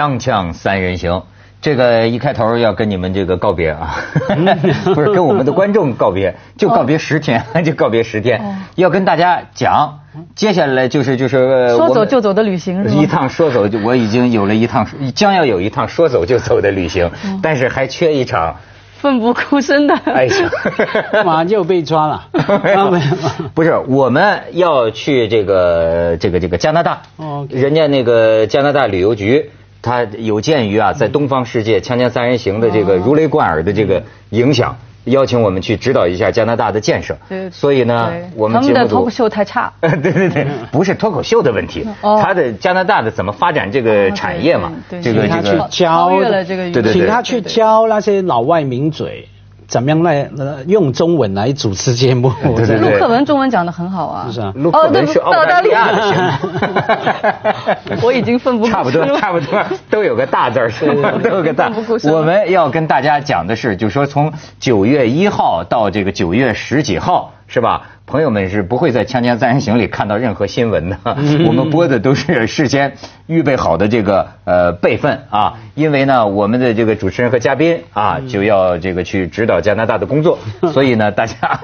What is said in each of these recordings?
锵锵三人行，这个一开头要跟你们这个告别啊，不是跟我们的观众告别，就告别十天，就告别十天，要跟大家讲，接下来就是就是呃说走就走的旅行是吗？一趟说走就我已经有了一趟，将要有一趟说走就走的旅行，但是还缺一场。奋不顾身的。爱情。马上就被抓了。没有。啊没有。不是，我们要去这个这个这个加拿大，哦人家那个加拿大旅游局，它有鉴于啊，在东方世界《锵锵三人行》的这个如雷贯耳的这个影响，邀请我们去指导一下加拿大的建设。对。所以呢，我们他们的脱口秀太差。对对对，不是脱口秀的问题，哦。它的加拿大的怎么发展这个产业嘛？对对这个请他去这个教超越了这个语对对。请他去教那些老外名嘴怎么样来呃用中文来主持节目。对对对。陆克文中文讲的很好啊。是啊。陆克文是澳大利亚的的。我已经奋不顾身差不多，差不多都有个大字儿，都有个大。我们要跟大家讲的是，就说从九月一号到这个九月十几号，是吧？朋友们是不会在《锵锵三人行》里看到任何新闻的，我们播的都是事先预备好的这个呃备份啊，因为呢，我们的这个主持人和嘉宾啊就要这个去指导加拿大的工作，所以呢，大家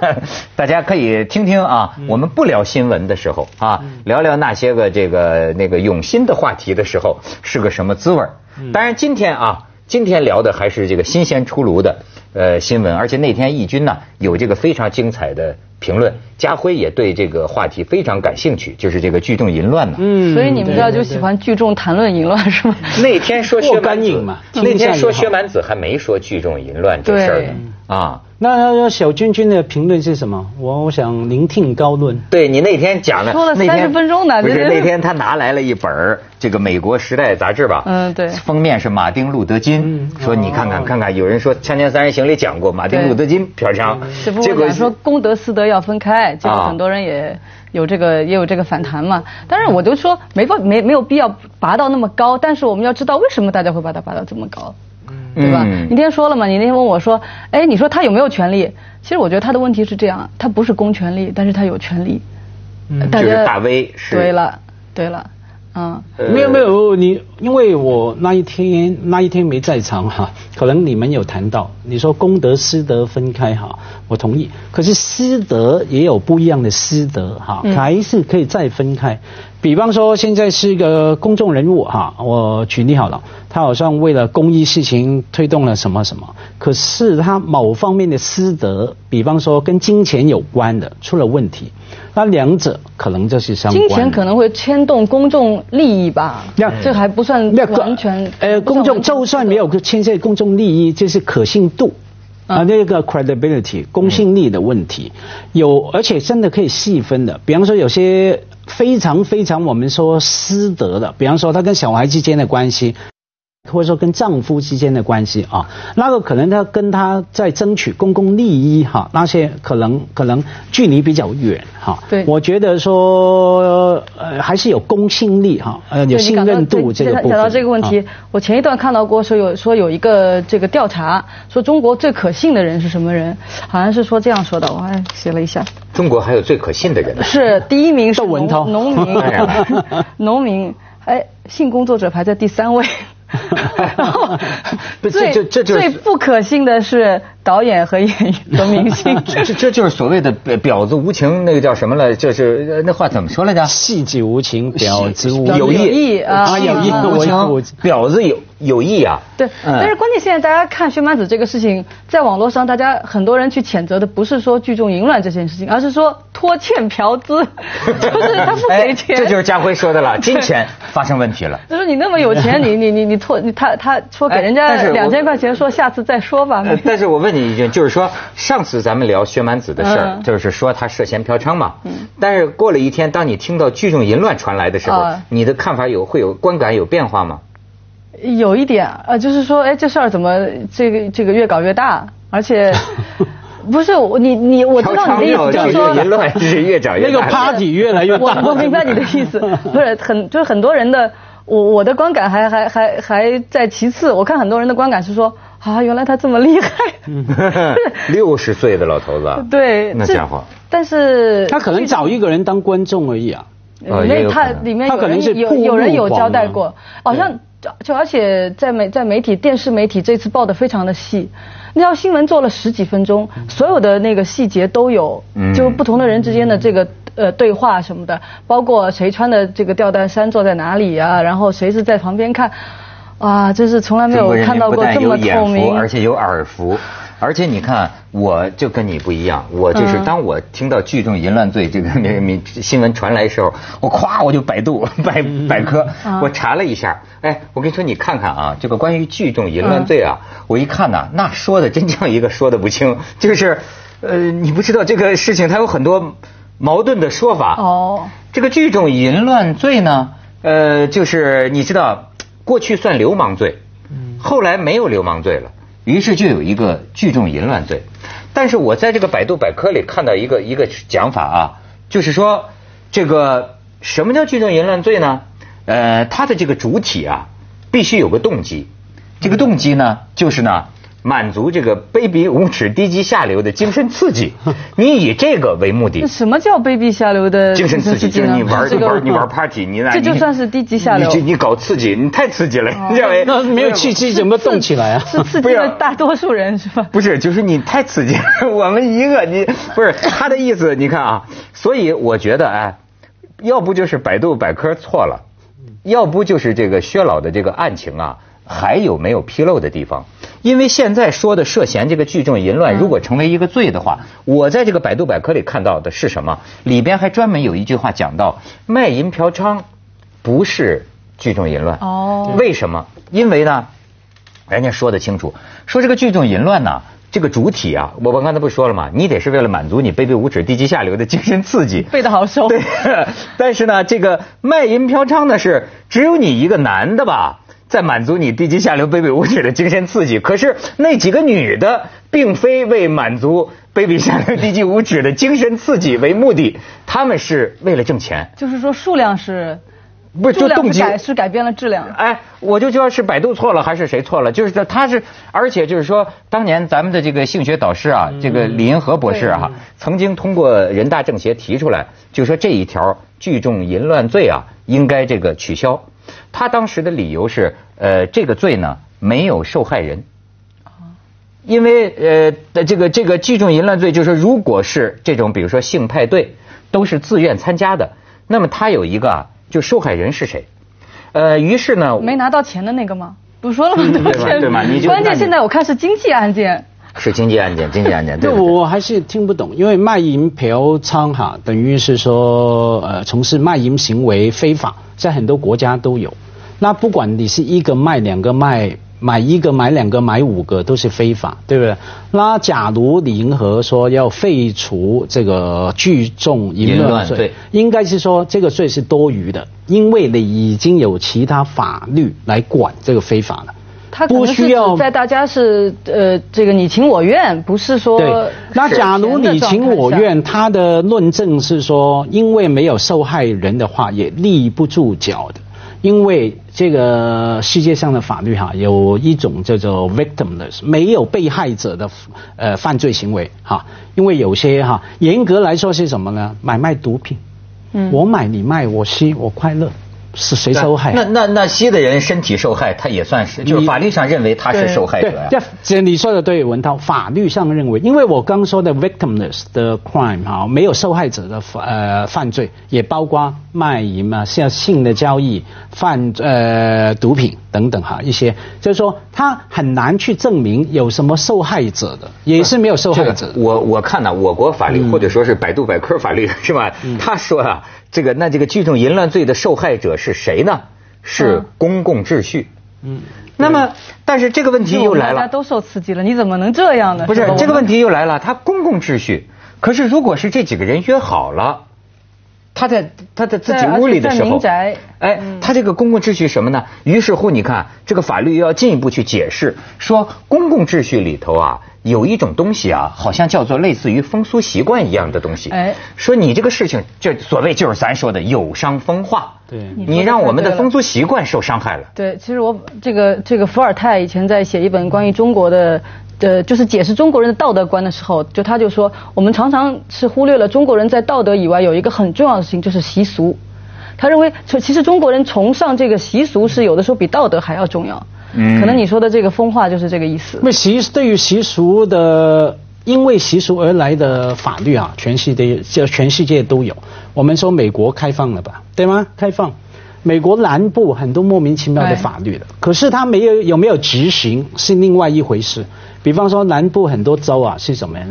大家可以听听啊，我们不聊新闻的时候啊，聊聊那些个这个那个涌心的话题的时候是个什么滋味儿。当然，今天啊，今天聊的还是这个新鲜出炉的呃新闻，而且那天义军呢有这个非常精彩的评论，家辉也对这个话题非常感兴趣，就是这个聚众淫乱呢。嗯所以你们知道就喜欢聚众谈论淫乱是吗？那天说薛蛮子那天说薛蛮子还没说聚众淫乱这事儿呢啊。那那小君君的评论是什么？我我想聆听高论。对你那天讲的，说了那天30分钟呢不是那天他拿来了一本儿这个美国《时代》杂志吧？嗯对封面是马丁·路德·金，嗯说你看看哦看看，有人说《锵锵三人行》里讲过马丁·路德·金嫖娼，只不过讲说公德私德要分开，结果啊很多人也有这个也有这个反弹嘛。但是我就说没法没没有必要拔到那么高，但是我们要知道为什么大家会把它拔到这么高。对吧？嗯你那天说了嘛？你那天问我说，哎，你说他有没有权利？其实我觉得他的问题是这样，他不是公权力，但是他有权利。嗯大家就是大 V 是对了，对了，嗯，呃没有没有，你因为我那一天那一天没在场哈，可能你们有谈到，你说公德私德分开哈，我同意。可是私德也有不一样的私德哈，嗯还是可以再分开。比方说现在是一个公众人物哈，我举例好了，他好像为了公益事情推动了什么什么，可是他某方面的私德，比方说跟金钱有关的出了问题，那两者可能就是相关。金钱可能会牵动公众利益吧，那这还不算完全。呃，公众就算没有牵涉公众利益，就是可信度。啊，那个 credibility 公信力的问题，有而且真的可以细分的。比方说，有些非常非常我们说师德的，比方说他跟小孩之间的关系，或者说跟丈夫之间的关系啊，那个可能他跟他在争取公共利益哈，那些可能可能距离比较远哈。对我觉得说呃还是有公信力哈，呃有信任度这个部分。讲到这个问题，啊我前一段看到过说有说有一个这个调查，说中国最可信的人是什么人？好像是说这样说的，我还写了一下，中国还有最可信的人呢。是第一名是窦文涛农农民 农民，哎，性工作者排在第三位。然 后不这最这这最不可信的是导演和演员和明星。这这就是所谓的婊婊子无情，那个叫什么来？就是呃那话怎么说来着？戏子无情，婊子无有有意意啊啊有意啊无情我我，婊子有有意啊。对，嗯但是关键现在大家看薛蛮子这个事情，在网络上大家很多人去谴责的不是说聚众淫乱这件事情，而是说拖欠嫖资，就是他不给钱。哎这就是家辉说的了，金钱发生问题了。就是你那么有钱，你你你你拖你他他说给人家两千块钱，说下次再说吧。呃但是我问你一句，就是说上次咱们聊薛蛮子的事儿，嗯就是说他涉嫌嫖娼嘛。但是过了一天，当你听到聚众淫乱传来的时候啊，你的看法有会有观感有变化吗？有一点呃，就是说，哎，这事儿怎么这个这个越搞越大，而且 不是我你你我知道你的意思，就是说淫乱是越长越那个。party 越来越我大。我明白你的意思，不是很就是很多人的我我的观感还还还还在其次，我看很多人的观感是说啊，原来他这么厉害，六十岁的老头子啊，对，那家伙，但是他可能找一个人当观众而已啊。呃里面他里面有他可能是人有有人有交代过，好像就而且在媒在媒体电视媒体这次报的非常的细，那条新闻做了十几分钟，所有的那个细节都有，嗯。就不同的人之间的这个呃对话什么的，包括谁穿的这个吊带衫坐在哪里啊，然后谁是在旁边看，啊，真是从来没有看到过这么透明，而且有耳福。而且你看，我就跟你不一样，我就是嗯。当我听到聚众淫乱罪这个那个新闻传来的时候，我咵我就百度 百百科，啊。我查了一下，哎，我跟你说，你看看啊，这个关于聚众淫乱罪啊，我一看呢，那说的真叫一个说的不清，就是，呃，你不知道这个事情它有很多矛盾的说法。哦，这个聚众淫乱罪呢，呃，就是你知道，过去算流氓罪，后来没有流氓罪了，于是就有一个聚众淫乱罪。但是我在这个百度百科里看到一个一个讲法啊，就是说这个什么叫聚众淫乱罪呢？呃，它的这个主体啊，必须有个动机，这个动机呢，就是呢。满足这个卑鄙无耻、低级下流的精神刺激，你以这个为目的，什么叫卑鄙下流的精神刺激就是你玩这个你玩你玩 party，你那这就算是低级下流你你搞刺激，你太刺激了，你认为那没有契机怎么动起来啊？是刺激了大多数人是吧？不是，就是你太刺激了。我们一个你不是他的意思，你看啊，所以我觉得哎，要不就是百度百科错了，要不就是这个薛老的这个案情啊，还有没有纰漏的地方？因为现在说的涉嫌这个聚众淫乱，如果成为一个罪的话，我在这个百度百科里看到的是什么？里边还专门有一句话讲到，卖淫嫖娼不是聚众淫乱。哦为什么？因为呢，人家说的清楚，说这个聚众淫乱呢，这个主体啊，我我刚才不是说了吗？你得是为了满足你卑鄙无耻、低级下流的精神刺激。背得好熟。对，但是呢，这个卖淫嫖娼呢是只有你一个男的吧，在满足你低级下流、卑鄙无耻的精神刺激。可是那几个女的，并非为满足卑鄙下流、低级无耻的精神刺激为目的，他们是为了挣钱，就是说数量是，不是就动机改是改变了质量。哎，我就知道是百度错了还是谁错了，就是他是，而且就是说，当年咱们的这个性学导师啊，这个李银河博士啊，曾经通过人大政协提出来，就说这一条聚众淫乱罪啊，应该这个取消。他当时的理由是，呃，这个罪呢没有受害人。因为呃的这个这个聚众淫乱罪，就是说，如果是这种比如说性派对都是自愿参加的，那么他有一个啊，就受害人是谁？呃，于是呢，没拿到钱的那个吗？不说了吗？对吧对吧你就关键现在我看是经济案件。是经济案件，经济案件，对？我还是听不懂，因为卖淫嫖娼哈，等于是说呃从事卖淫行为非法，在很多国家都有。那不管你是一个卖、两个卖，买一个、买两个、买五个都是非法，对不对？那假如你银河说要废除这个聚众淫乱罪，应该是说这个罪是多余的，因为你已经有其他法律来管这个非法了。他不需要在大家是呃这个你情我愿，不是说对，那假如你情我愿，他的论证是说，因为没有受害人的话，也立不住脚的。因为这个世界上的法律哈，有一种叫做 victimless，没有被害者的呃犯罪行为哈。因为有些哈，严格来说是什么呢？买卖毒品，嗯我买你卖，我吸我快乐，是谁受害？那那那吸的人身体受害，他也算是，就是法律上认为他是受害者呀。对，这你说的对，文涛，法律上认为，因为我刚说的 victimless 的 crime 哈，没有受害者的呃犯罪，也包括卖淫啊，像性的交易、贩呃毒品等等哈，一些就是说他很难去证明有什么受害者的，也是没有受害者这个。我我看呢、我国法律、或者说是百度百科法律是吧？他说啊，这个那这个聚众淫乱罪的受害者是谁呢？是嗯公共秩序。嗯，那么，但是这个问题又来了，大家都受刺激了，你怎么能这样呢？不是这个问题又来了，他公共秩序，可是如果是这几个人约好了。他在他在自己屋里的时候宅，哎，他这个公共秩序什么呢？于是乎，你看这个法律要进一步去解释，说公共秩序里头啊，有一种东西啊，好像叫做类似于风俗习惯一样的东西。哎说你这个事情，这所谓就是咱说的有伤风化。对你让我们的风俗习惯受伤害了。对，其实我这个这个伏尔泰以前在写一本关于中国的。呃，就是解释中国人的道德观的时候，就他就说，我们常常是忽略了中国人在道德以外有一个很重要的事情，就是习俗。他认为，其实中国人崇尚这个习俗是有的时候比道德还要重要。嗯，可能你说的这个风化就是这个意思。那习对于习俗的，因为习俗而来的法律啊，全世界就全世界都有。我们说美国开放了吧，对吗？开放，美国南部很多莫名其妙的法律的，可是他没有有没有执行是另外一回事。比方说南部很多州啊是什么样？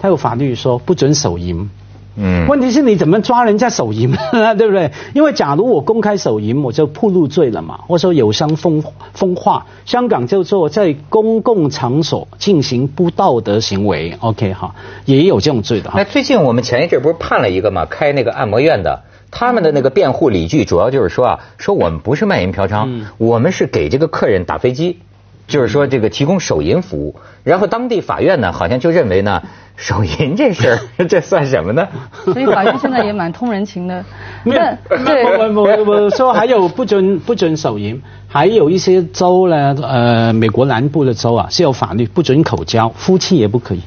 他有法律说不准手淫。嗯，问题是你怎么抓人家手淫啊？对不对？因为假如我公开手淫，我就暴露罪了嘛。或者说有伤风风化，香港就做在公共场所进行不道德行为。OK 哈，也有这种罪的。那最近我们前一阵不是判了一个嘛，开那个按摩院的，他们的那个辩护理据主要就是说啊，说我们不是卖淫嫖娼，我们是给这个客人打飞机，就是说这个提供手淫服务。然后当地法院呢，好像就认为呢。手淫这事儿，这算什么呢？所以法院现在也蛮通人情的。那对，我我我说还有不准不准手淫，还有一些州呢，呃，美国南部的州啊是有法律不准口交，夫妻也不可以。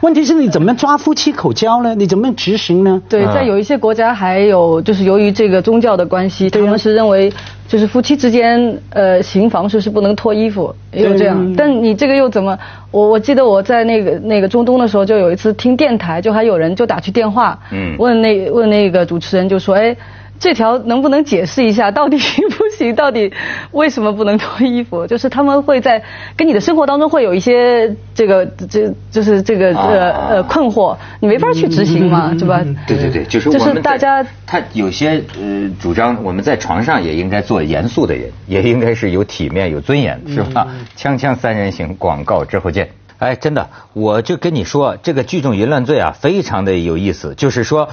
问题是你怎么抓夫妻口交呢？你怎么执行呢？对，在有一些国家还有就是由于这个宗教的关系，他们是认为就是夫妻之间呃行房事是不能脱衣服，也有这样。但你这个又怎么？我我记得我在那个那个中东的时候，就有一次听电台，就还有人就打去电话，问那问那个主持人就说，哎。这条能不能解释一下，到底行不行？到底为什么不能脱衣服？就是他们会在跟你的生活当中会有一些这个这就是这个呃呃困惑，你没法去执行嘛，是吧？对对对，就是就是大家他有些呃主张，我们在床上也应该做严肃的人，也应该是有体面、有尊严，是吧？锵锵三人行，广告之后见。哎，真的，我就跟你说，这个聚众淫乱罪啊，非常的有意思，就是说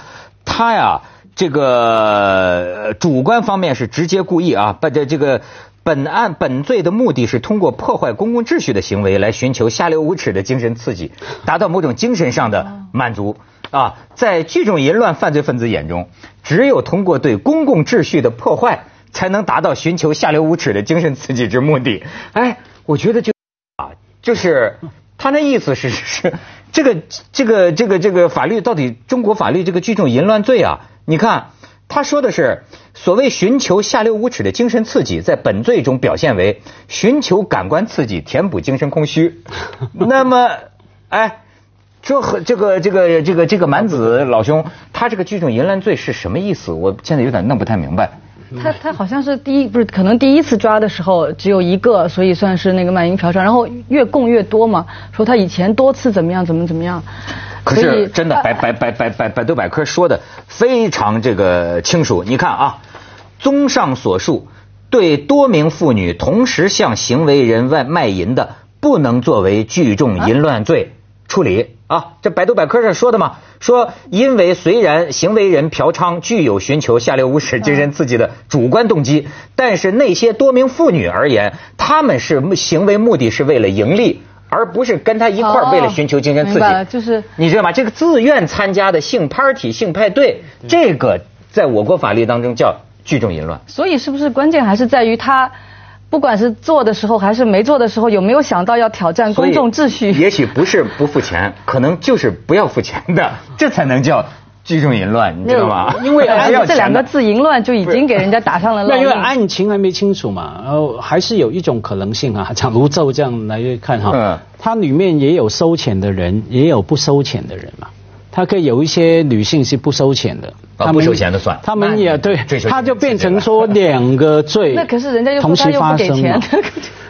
他呀。这个主观方面是直接故意啊，把这这个本案本罪的目的是通过破坏公共秩序的行为来寻求下流无耻的精神刺激，达到某种精神上的满足啊。在聚众淫乱犯罪分子眼中，只有通过对公共秩序的破坏，才能达到寻求下流无耻的精神刺激之目的。哎，我觉得就啊，就是他那意思是是这个这个这个这个法律到底中国法律这个聚众淫乱罪啊。你看，他说的是所谓寻求下流无耻的精神刺激，在本罪中表现为寻求感官刺激，填补精神空虚。那么，哎，这和这个这个这个这个满子老兄，他这个聚众淫乱罪是什么意思？我现在有点弄不太明白。他他好像是第一不是可能第一次抓的时候只有一个，所以算是那个卖淫嫖娼，然后越供越多嘛。说他以前多次怎么样怎么怎么样。可是真的，百百百百百百度百科说的非常这个清楚。你看啊，综上所述，对多名妇女同时向行为人外卖淫的，不能作为聚众淫乱罪处理啊。这百度百科上说的嘛，说因为虽然行为人嫖娼具有寻求下流无耻精神刺激的主观动机，但是那些多名妇女而言，他们是行为目的是为了盈利。而不是跟他一块儿为了寻求精神刺激，就是你知道吗？这个自愿参加的性 party、性派对，这个在我国法律当中叫聚众淫乱。所以是不是关键还是在于他，不管是做的时候还是没做的时候，有没有想到要挑战公众秩序？也许不是不付钱，可能就是不要付钱的，这才能叫。聚众淫乱，你知道吗？因为这两个字“淫乱”就已经给人家打上了 那因为案情还没清楚嘛，然后还是有一种可能性啊。假如照这样来看哈，它里面也有收钱的人，也有不收钱的人嘛。它可以有一些女性是不收钱的，啊，不收钱的算。他们也对，他就变成说 两个罪，那可是人家又同时发生了。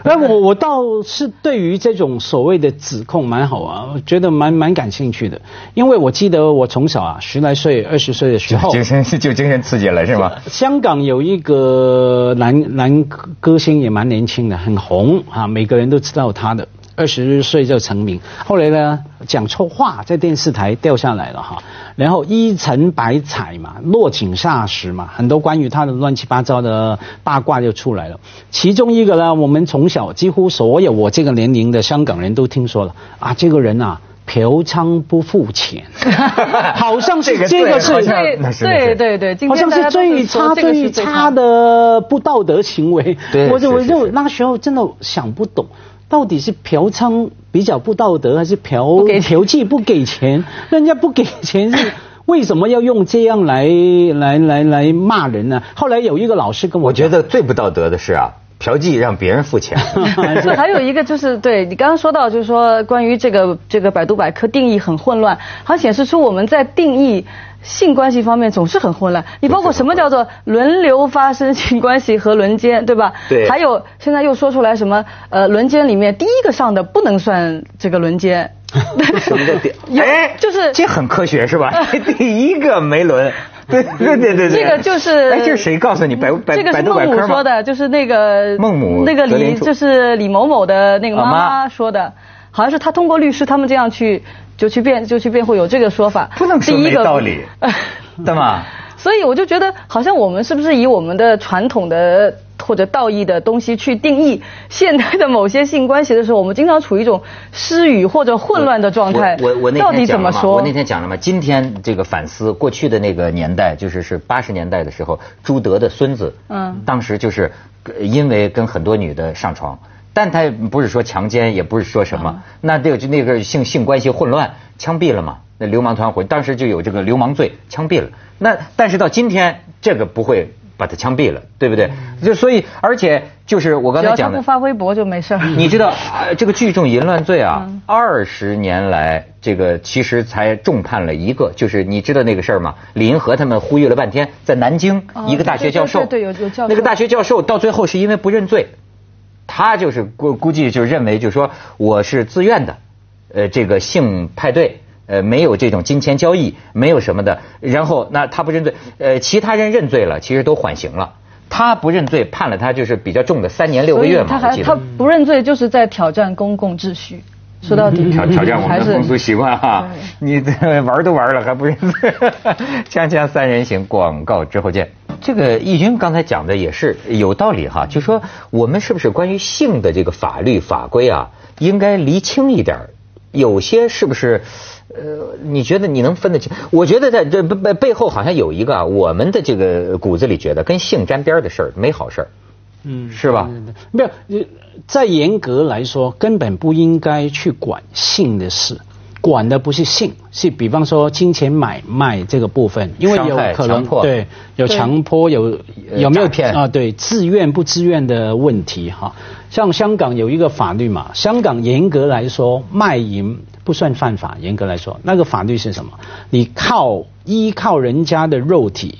那，我我倒是对于这种所谓的指控蛮好啊，我觉得蛮蛮感兴趣的，因为我记得我从小啊十来岁、二十岁的时候，精神就精神刺激了是吗？香港有一个男男歌星也蛮年轻的，很红啊，每个人都知道他的。二十岁就成名，后来呢讲错话在电视台掉下来了哈，然后一尘百彩嘛，落井下石嘛，很多关于他的乱七八糟的八卦就出来了。其中一个呢，我们从小几乎所有我这个年龄的香港人都听说了啊，这个人啊嫖娼不付钱，好像是这个是对对对，好像是最差最差的不道德行为。我就我就那时候真的想不懂。到底是嫖娼比较不道德，还是嫖嫖妓不给钱？人家不给钱是 为什么要用这样来来来来骂人呢？后来有一个老师跟我我觉得最不道德的是啊，嫖妓让别人付钱。是还有一个就是对你刚刚说到，就是说关于这个这个百度百科定义很混乱，它显示出我们在定义性关系方面总是很混乱。你包括什么叫做轮流发生性关系和轮奸，对吧？对还有现在又说出来什么呃轮奸里面第一个上的不能算这个轮奸。什么叫点？有哎，就是这很科学是吧？第一个没轮，对对对对对。这个就是哎，这是谁告诉你百百这个是孟母？说的，就是那个孟母那个李就是李某某的那个妈妈说的，好像是他通过律师他们这样去就去辩就去辩护有这个说法。不能说第一个没道理 对吗？所以我就觉得，好像我们是不是以我们的传统的或者道义的东西去定义现代的某些性关系的时候，我们经常处于一种失语或者混乱的状态。我我我那到底天讲了嘛，怎么说？我那天讲了嘛，今天这个反思过去的那个年代，就是是八十年代的时候，朱德的孙子，嗯当时就是呃因为跟很多女的上床，但他不是说强奸，也不是说什么，那这个就那个性性关系混乱，枪毙了嘛。那流氓团伙当时就有这个流氓罪，枪毙了。那但是到今天，这个不会把他枪毙了，对不对？就所以，而且就是我刚才讲的，不发微博就没事。你知道啊，这个聚众淫乱罪啊，二十年来这个其实才重判了一个，就是你知道那个事儿吗？李银河他们呼吁了半天，在南京哦一个大学教授，对有有教授那个大学教授到最后是因为不认罪，他就是估估计就认为就说我是自愿的，呃，这个性派对。呃，没有这种金钱交易，没有什么的。然后那他不认罪，呃，其他人认罪了，其实都缓刑了。他不认罪，判了他就是比较重的三年六个月嘛。他还他不认罪，就是在挑战公共秩序。说到底，挑挑战我们的风俗习惯哈对。你这玩都玩了还不认罪？锵锵三人行，广告之后见。这个义军刚才讲的也是有道理哈，就说我们是不是关于性的这个法律法规啊，应该厘清一点有些是不是？呃，你觉得你能分得清？我觉得在这背背背后好像有一个啊，我们的这个骨子里觉得跟性沾边的事儿没好事儿，嗯是吧？没有，呃再严格来说，根本不应该去管性的事，管的不是性，是比方说金钱买卖这个部分，因为有可强迫能对有强迫，有呃有没有骗啊？对，自愿不自愿的问题哈。像香港有一个法律嘛，香港严格来说卖淫不算犯法，严格来说，那个法律是什么？你靠依靠人家的肉体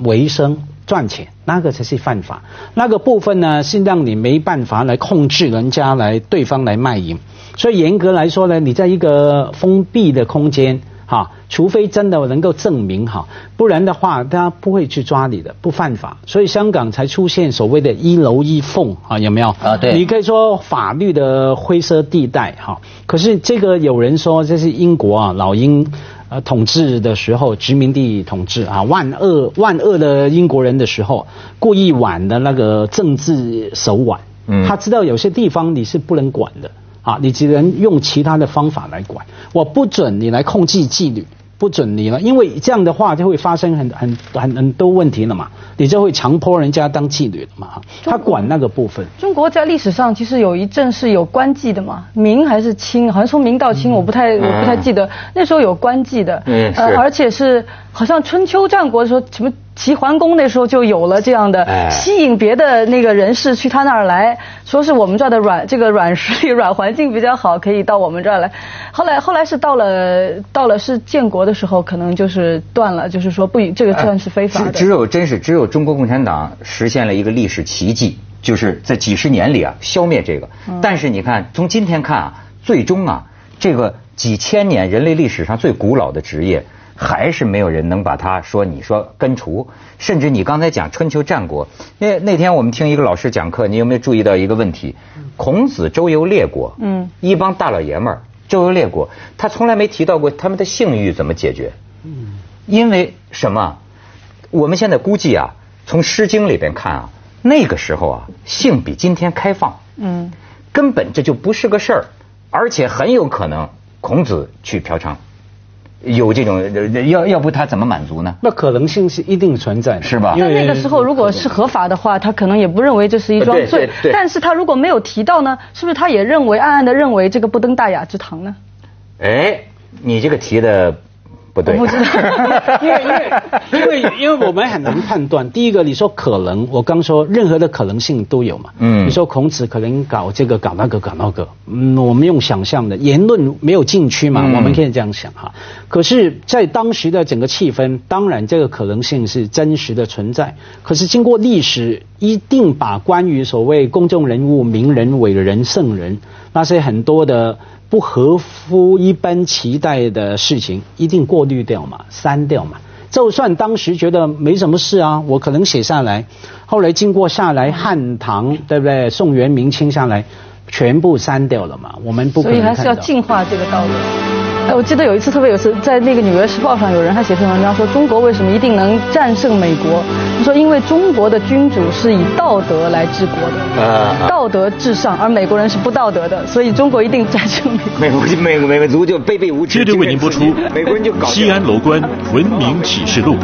为生赚钱，那个才是犯法。那个部分呢，是让你没办法来控制人家来对方来卖淫。所以严格来说呢，你在一个封闭的空间。哈，除非真的能够证明哈，不然的话，他不会去抓你的，不犯法。所以香港才出现所谓的一楼一凤啊，有没有？啊对你可以说法律的灰色地带哈。可是这个有人说这是英国啊，老英呃统治的时候，殖民地统治啊，万恶万恶的英国人的时候，故意玩的那个政治手腕。嗯他知道有些地方你是不能管的。啊，你只能用其他的方法来管，我不准你来控制纪律，不准你了，因为这样的话就会发生很很很很多问题了嘛，你就会强迫人家当妓女了嘛，他管那个部分。中国在历史上其实有一阵是有官妓的嘛，明还是清，好像从明到清，我不太我不太记得，那时候有官妓的，嗯是。而且是好像春秋战国的时候，什么齐桓公那时候就有了这样的哎吸引别的那个人士去他那儿来，说是我们这儿的软这个软实力、软环境比较好，可以到我们这儿来。后来后来是到了到了是建国的时候，可能就是断了，就是说不允这个算是非法的。只只有真是只有中国共产党实现了一个历史奇迹，就是在几十年里啊消灭这个。但是你看，从今天看啊，最终啊，这个几千年人类历史上最古老的职业。还是没有人能把它说你说根除，甚至你刚才讲春秋战国，那那天我们听一个老师讲课，你有没有注意到一个问题？孔子周游列国，嗯，一帮大老爷们儿周游列国，他从来没提到过他们的性欲怎么解决，嗯，因为什么？我们现在估计啊，从《诗经》里边看啊，那个时候啊，性比今天开放，嗯，根本这就不是个事儿，而且很有可能孔子去嫖娼，有这种呃要要不他怎么满足呢？那可能性是一定存在的，是吧因为那那个时候如果是合法的话，他可能也不认为这是一桩罪对对。但是他如果没有提到呢，是不是他也认为暗暗的认为这个不登大雅之堂呢？哎，你这个提的不对？不知道，因为因为因为因为我们很难判断。第一个，你说可能，我刚说任何的可能性都有嘛。嗯。你说孔子可能搞这个搞那个搞那个，嗯，我们用想象的言论没有禁区嘛，我们可以这样想哈。可是，在当时的整个气氛，当然这个可能性是真实的存在。可是经过历史，一定把关于所谓公众人物、名人、伟人、圣人那些很多的。不合乎一般期待的事情，一定过滤掉嘛，删掉嘛。就算当时觉得没什么事啊，我可能写下来，后来经过下来汉唐，对不对？宋元明清下来，全部删掉了嘛。我们不可能所以还是要净化这个道路德。我记得有一次特别有次，在那个《纽约时报》上，有人还写篇文章说，中国为什么一定能战胜美国？他说，因为中国的君主是以道德来治国的，道德至上，而美国人是不道德的，所以中国一定战胜美国。美国美美美族就卑鄙无耻。接着为您播出《美国人就搞西安楼观文明启示录》。